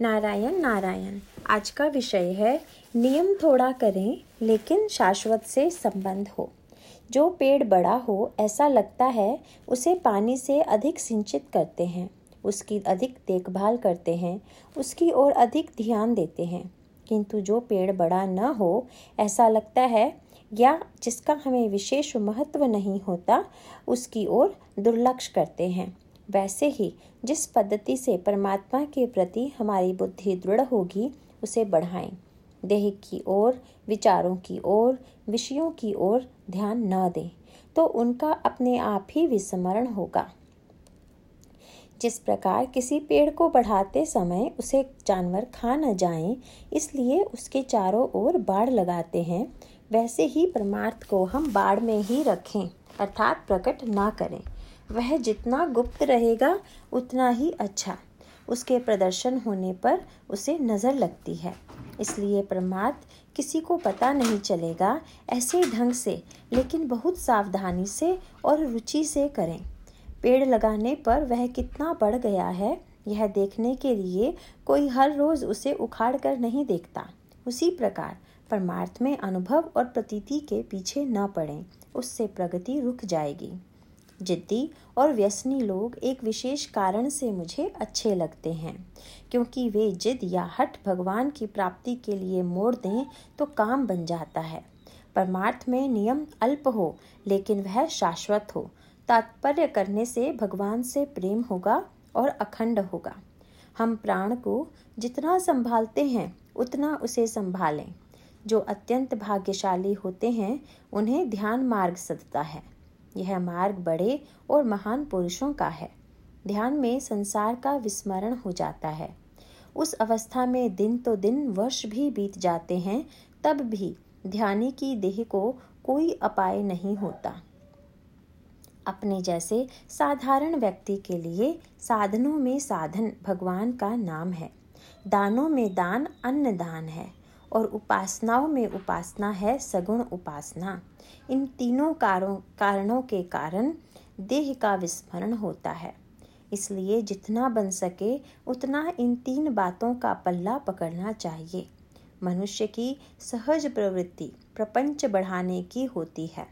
नारायण नारायण। आज का विषय है, नियम थोड़ा करें, लेकिन शाश्वत से संबंध हो। जो पेड़ बड़ा हो, ऐसा लगता है, उसे पानी से अधिक सिंचित करते हैं, उसकी अधिक देखभाल करते हैं, उसकी ओर अधिक ध्यान देते हैं। किंतु जो पेड़ बड़ा न हो, ऐसा लगता है, या जिसका हमें विशेष महत्व नहीं होता, उसकी ओर दुर्लक्ष करते हैं। वैसे ही जिस पद्धति से परमात्मा के प्रति हमारी बुद्धि दृढ़ होगी उसे बढ़ाएँ। देह की ओर विचारों की ओर विषयों की ओर ध्यान न दें तो उनका अपने आप ही विस्मरण होगा। जिस प्रकार किसी पेड़ को बढ़ाते समय उसे जानवर खा न जाएँ, इसलिए उसके चारों ओर बाढ़ लगाते हैं वैसे ही परमार्थ को हम बाढ़ में ही रखें अर्थात प्रकट ना करें। वह जितना गुप्त रहेगा, उतना ही अच्छा। उसके प्रदर्शन होने पर उसे नज़र लगती है। इसलिए परमार्थ किसी को पता नहीं चलेगा ऐसे ढंग से, लेकिन बहुत सावधानी से और रुचि से करें। पेड़ लगाने पर वह कितना बढ़ गया है, यह देखने के लिए कोई हर रोज़ उसे उखाड़ कर नहीं देखता। उसी प्रकार परमार्थ में अनुभव और प्रतीति के पीछे न पड़ें, उससे प्रगति रुक जाएगी। जिद्दी और व्यसनी लोग एक विशेष कारण से मुझे अच्छे लगते हैं। क्योंकि वे जिद या हट भगवान की प्राप्ति के लिए मोड़ दें तो काम बन जाता है। परमार्थ में नियम अल्प हो, लेकिन वह शाश्वत हो। तात्पर्य करने से भगवान से प्रेम होगा और अखंड होगा। हम प्राण को जितना संभालते हैं, उतना उसे संभालें। जो अत्यंत भाग्यशाली होते हैं, उन्हें ध्यान मार्ग सदता है। यह मार्ग बड़े और महान पुरुषों का है। ध्यान में संसार का विस्मरण हो जाता है। उस अवस्था में दिन तो दिन वर्ष भी बीत जाते हैं, तब भी ध्यानी की देह को कोई अपाय नहीं होता। अपने जैसे साधारण व्यक्ति के लिए साधनों में साधन भगवान का नाम है। दानों में दान अन्न दान है। और उपासनाओं में उपासना है, सगुण उपासना। इन तीनों कारों, कारणों के कारण देह का विस्मरण होता है। इसलिए जितना बन सके, उतना इन तीन बातों का पल्ला पकड़ना चाहिए। मनुष्य की सहज प्रवृत्ति प्रपंच बढ़ाने की होती है।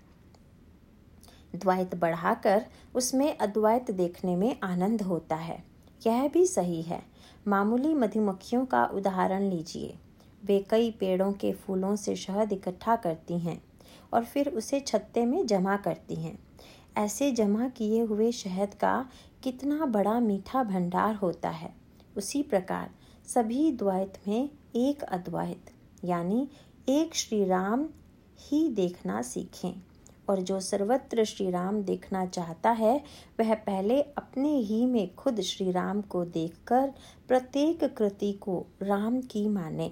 द्वैत बढ़ाकर उसमें अद्वैत देखने में आनंद होता है। यह भी सही है। मामूली मधुमक्खियों का उदाहरण लीजिए। वे कई पेड़ों के फूलों से शहद इकट्ठा करती हैं और फिर उसे छत्ते में जमा करती हैं। ऐसे जमा किए हुए शहद का कितना बड़ा मीठा भंडार होता है। उसी प्रकार सभी द्वैत में एक अद्वैत, यानी एक श्री राम ही देखना सीखें। और जो सर्वत्र श्री राम देखना चाहता है, वह पहले अपने ही में खुद श्री राम को देखकर प्रत्येक कृति को राम की माने।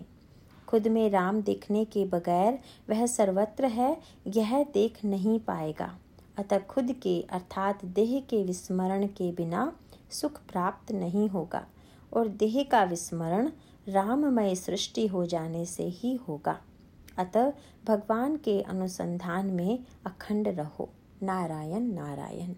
खुद में राम देखने के बगैर वह सर्वत्र है, यह देख नहीं पाएगा। अतः खुद के, अर्थात देह के विस्मरण के बिना सुख प्राप्त नहीं होगा, और देह का विस्मरण राममय सृष्टि हो जाने से ही होगा। अतः भगवान के अनुसंधान में अखंड रहो। नारायण नारायण।